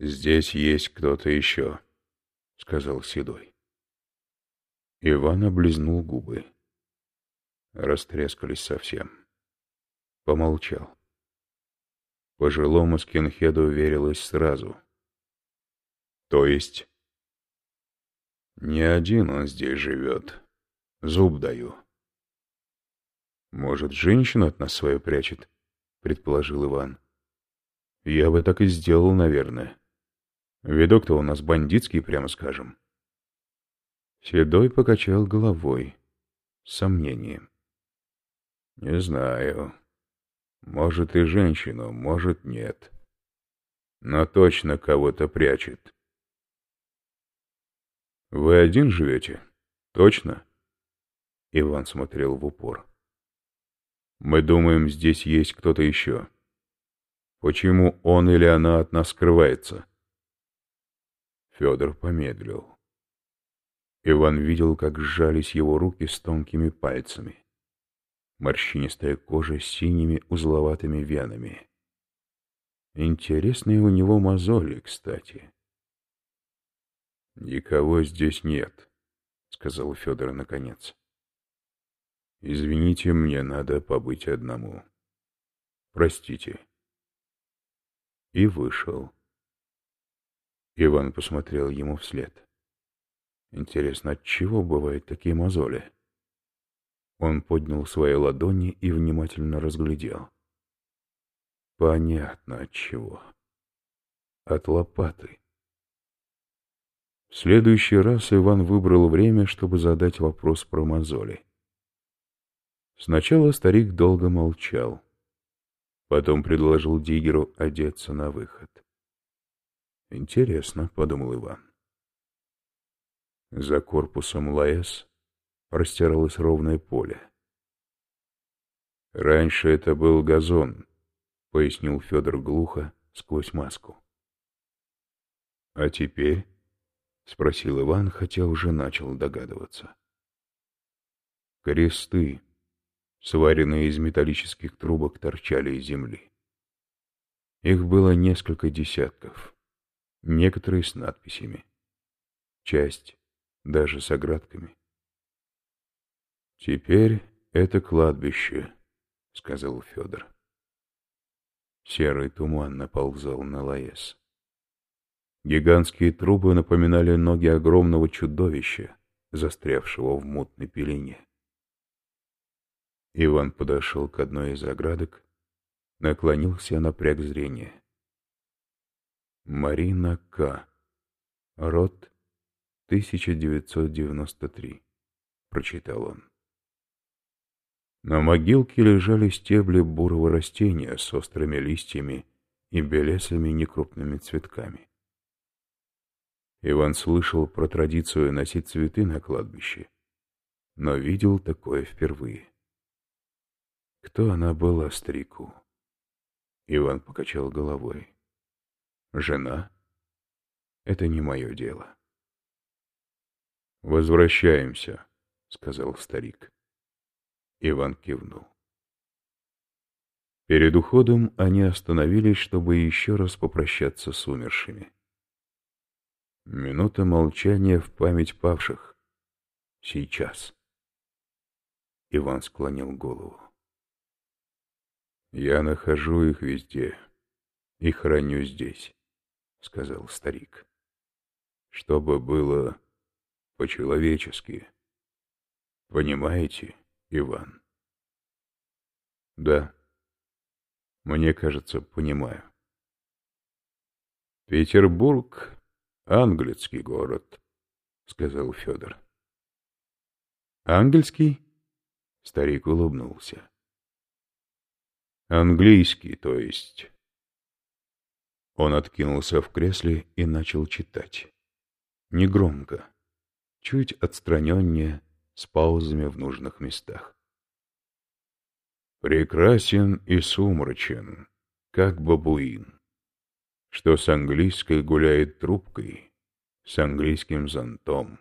«Здесь есть кто-то еще», — сказал Седой. Иван облизнул губы. Растрескались совсем. Помолчал. Пожилому скинхеду верилось сразу. То есть... Не один он здесь живет. Зуб даю. Может, женщина от нас свою прячет? Предположил Иван. Я бы так и сделал, наверное. Видок-то у нас бандитский, прямо скажем. Седой покачал головой. Сомнением. Не знаю. Может и женщину, может нет. Но точно кого-то прячет. Вы один живете? Точно? Иван смотрел в упор. Мы думаем, здесь есть кто-то еще. Почему он или она от нас скрывается? Федор помедлил. Иван видел, как сжались его руки с тонкими пальцами морщинистая кожа с синими узловатыми венами. Интересные у него мозоли, кстати. «Никого здесь нет», — сказал Федор наконец. «Извините, мне надо побыть одному. Простите». И вышел. Иван посмотрел ему вслед. Интересно, от чего бывают такие мозоли? Он поднял свои ладони и внимательно разглядел. Понятно от чего. От лопаты. В следующий раз Иван выбрал время, чтобы задать вопрос про мозоли. Сначала старик долго молчал. Потом предложил Дигеру одеться на выход. «Интересно», — подумал Иван. За корпусом ЛАЭС простиралось ровное поле. «Раньше это был газон», — пояснил Федор глухо сквозь маску. «А теперь?» — спросил Иван, хотя уже начал догадываться. Кресты, сваренные из металлических трубок, торчали из земли. Их было несколько десятков, некоторые с надписями, часть даже с оградками. «Теперь это кладбище», — сказал Федор. Серый туман наползал на Лаэс. Гигантские трубы напоминали ноги огромного чудовища, застрявшего в мутной пелене. Иван подошел к одной из оградок, наклонился, напряг зрение. Марина К. Род 1993, прочитал он. На могилке лежали стебли бурого растения с острыми листьями и белесыми некрупными цветками. Иван слышал про традицию носить цветы на кладбище, но видел такое впервые. Кто она была старику? Иван покачал головой. Жена? Это не мое дело. «Возвращаемся», — сказал старик. Иван кивнул. Перед уходом они остановились, чтобы еще раз попрощаться с умершими. Минута молчания в память павших. Сейчас. Иван склонил голову. «Я нахожу их везде и храню здесь», — сказал старик. «Чтобы было по-человечески. Понимаете?» Иван. Да. Мне кажется, понимаю. Петербург — английский город, — сказал Федор. Ангельский? Старик улыбнулся. Английский, то есть. Он откинулся в кресле и начал читать. Негромко, чуть отстраненнее, с паузами в нужных местах. Прекрасен и сумрачен, как бабуин, что с английской гуляет трубкой, с английским зонтом,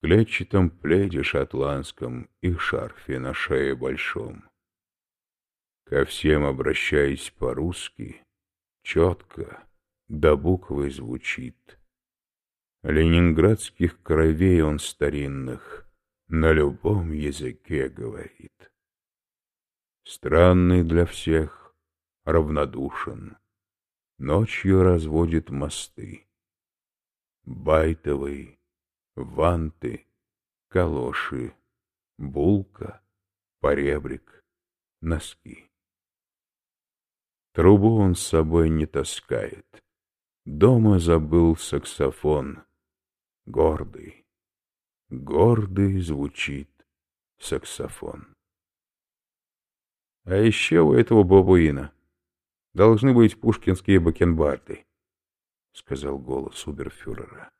клетчатом пледе шотландском и шарфе на шее большом. Ко всем обращаясь по-русски, четко, до буквы звучит. Ленинградских кровей он старинных на любом языке говорит. Странный для всех, равнодушен, ночью разводит мосты. Байтовый, ванты, калоши, булка, поребрик, носки. Трубу он с собой не таскает. Дома забыл саксофон. Гордый, гордый звучит саксофон. А еще у этого бабуина должны быть пушкинские бакенбарды, — сказал голос уберфюрера.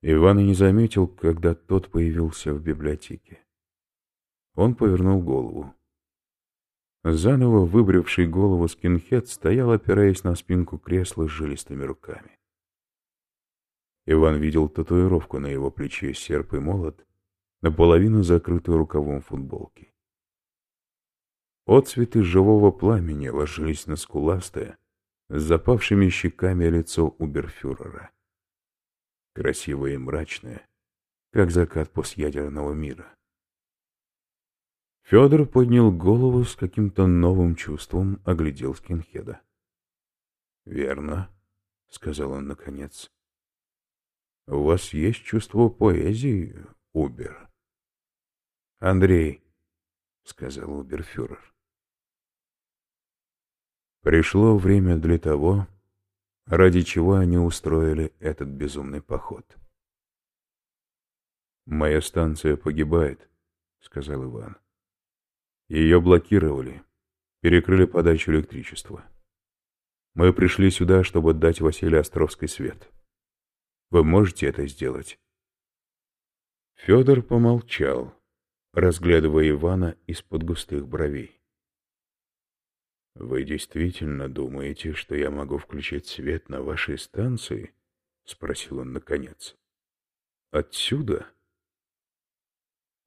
Иван и не заметил, когда тот появился в библиотеке. Он повернул голову. Заново выбривший голову скинхед стоял, опираясь на спинку кресла с жилистыми руками. Иван видел татуировку на его плече серп и молот, наполовину закрытую рукавом футболки. Отцветы живого пламени ложились на скуластое, с запавшими щеками лицо уберфюрера. Красивое и мрачное, как закат постъядерного мира. Федор поднял голову с каким-то новым чувством, оглядел скинхеда. — Верно, — сказал он наконец. — У вас есть чувство поэзии, Убер? — Андрей, — сказал уберфюрер. Пришло время для того, ради чего они устроили этот безумный поход. «Моя станция погибает», — сказал Иван. «Ее блокировали, перекрыли подачу электричества. Мы пришли сюда, чтобы дать Василию Островской свет. Вы можете это сделать?» Федор помолчал, разглядывая Ивана из-под густых бровей. «Вы действительно думаете, что я могу включить свет на вашей станции?» — спросил он наконец. «Отсюда?»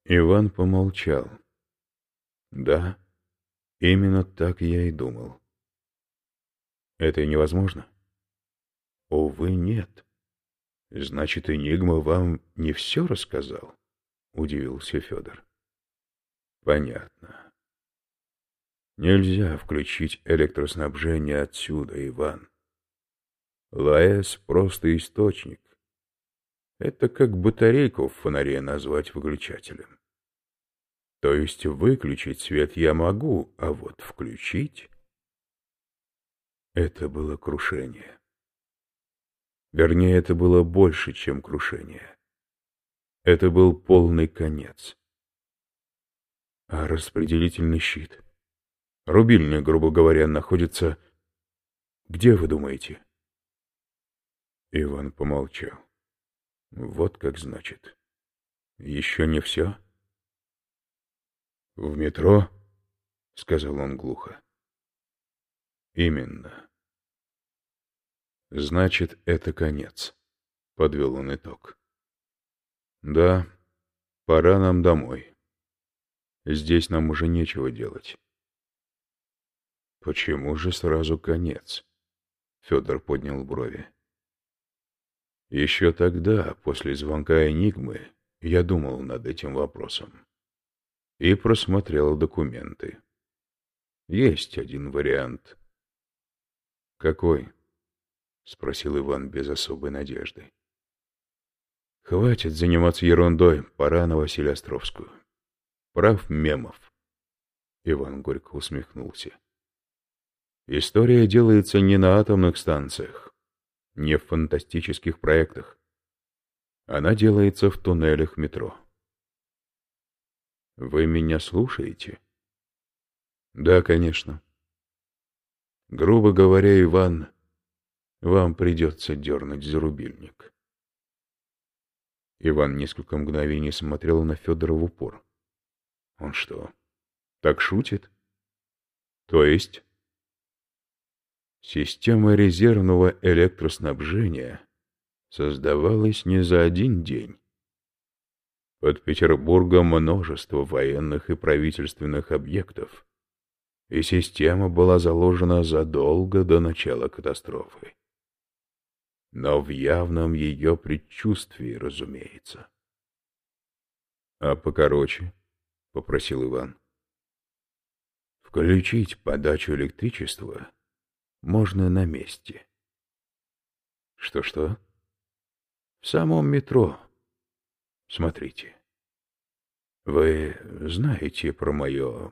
Иван помолчал. «Да, именно так я и думал». «Это невозможно?» «Увы, нет. Значит, Энигма вам не все рассказал?» — удивился Федор. «Понятно. Нельзя включить электроснабжение отсюда, Иван. ЛАЭС — просто источник. Это как батарейку в фонаре назвать выключателем. То есть выключить свет я могу, а вот включить... Это было крушение. Вернее, это было больше, чем крушение. Это был полный конец. А распределительный щит — Рубильник, грубо говоря, находится... Где, вы думаете? Иван помолчал. Вот как значит. Еще не все? В метро? Сказал он глухо. Именно. Значит, это конец. Подвел он итог. Да, пора нам домой. Здесь нам уже нечего делать. Почему же сразу конец? Федор поднял брови. Еще тогда, после звонка Энигмы, я думал над этим вопросом и просмотрел документы. Есть один вариант. Какой? спросил Иван без особой надежды. Хватит заниматься ерундой, пора на Василия Островскую. Прав Мемов. Иван горько усмехнулся. История делается не на атомных станциях, не в фантастических проектах. Она делается в туннелях метро. Вы меня слушаете? Да, конечно. Грубо говоря, Иван, вам придется дернуть за рубильник. Иван несколько мгновений смотрел на Федора в упор. Он что, так шутит? То есть... Система резервного электроснабжения создавалась не за один день. Под Петербургом множество военных и правительственных объектов. и система была заложена задолго до начала катастрофы. Но в явном ее предчувствии, разумеется. — А покороче? — попросил Иван. — Включить подачу электричества можно на месте. Что-что? В самом метро. Смотрите. Вы знаете про мое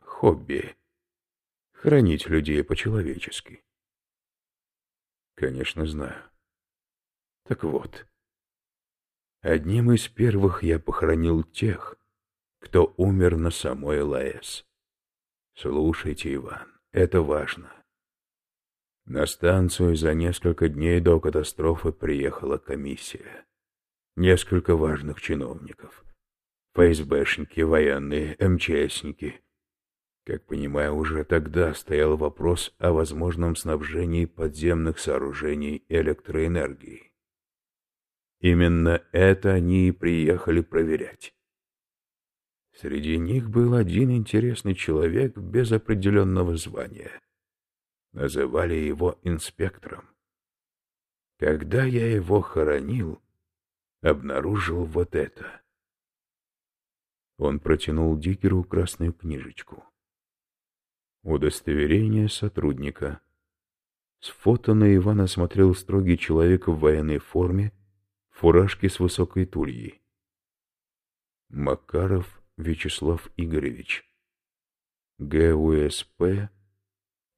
хобби — хранить людей по-человечески? Конечно, знаю. Так вот, одним из первых я похоронил тех, кто умер на самой ЛАЭС. Слушайте, Иван, это важно. На станцию за несколько дней до катастрофы приехала комиссия. Несколько важных чиновников. ФСБшники, военные, МЧСники. Как понимаю, уже тогда стоял вопрос о возможном снабжении подземных сооружений электроэнергией. Именно это они и приехали проверять. Среди них был один интересный человек без определенного звания. Называли его инспектором. Когда я его хоронил, обнаружил вот это. Он протянул Дикеру красную книжечку. Удостоверение сотрудника. С фото на Ивана смотрел строгий человек в военной форме, фуражке с высокой тульей. Макаров Вячеслав Игоревич. ГУСП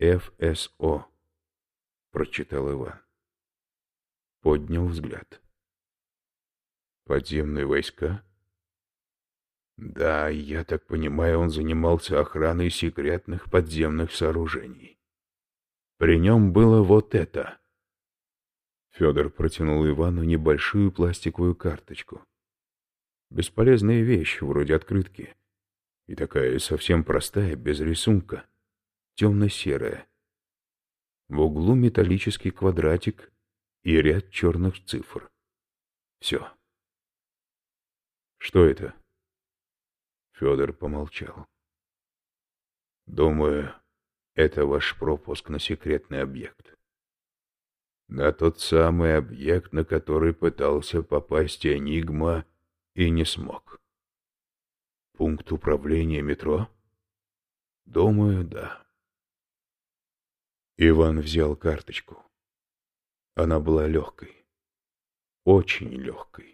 ФСО, прочитал Иван. Поднял взгляд. Подземные войска? Да, я так понимаю, он занимался охраной секретных подземных сооружений. При нем было вот это. Федор протянул Ивану небольшую пластиковую карточку. Бесполезная вещь, вроде открытки. И такая совсем простая, без рисунка темно-серая. В углу металлический квадратик и ряд черных цифр. Все. Что это? Федор помолчал. Думаю, это ваш пропуск на секретный объект. На тот самый объект, на который пытался попасть Энигма и не смог. Пункт управления метро? Думаю, да. Иван взял карточку. Она была легкой. Очень легкой.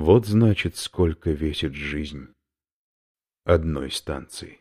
Вот значит, сколько весит жизнь одной станции.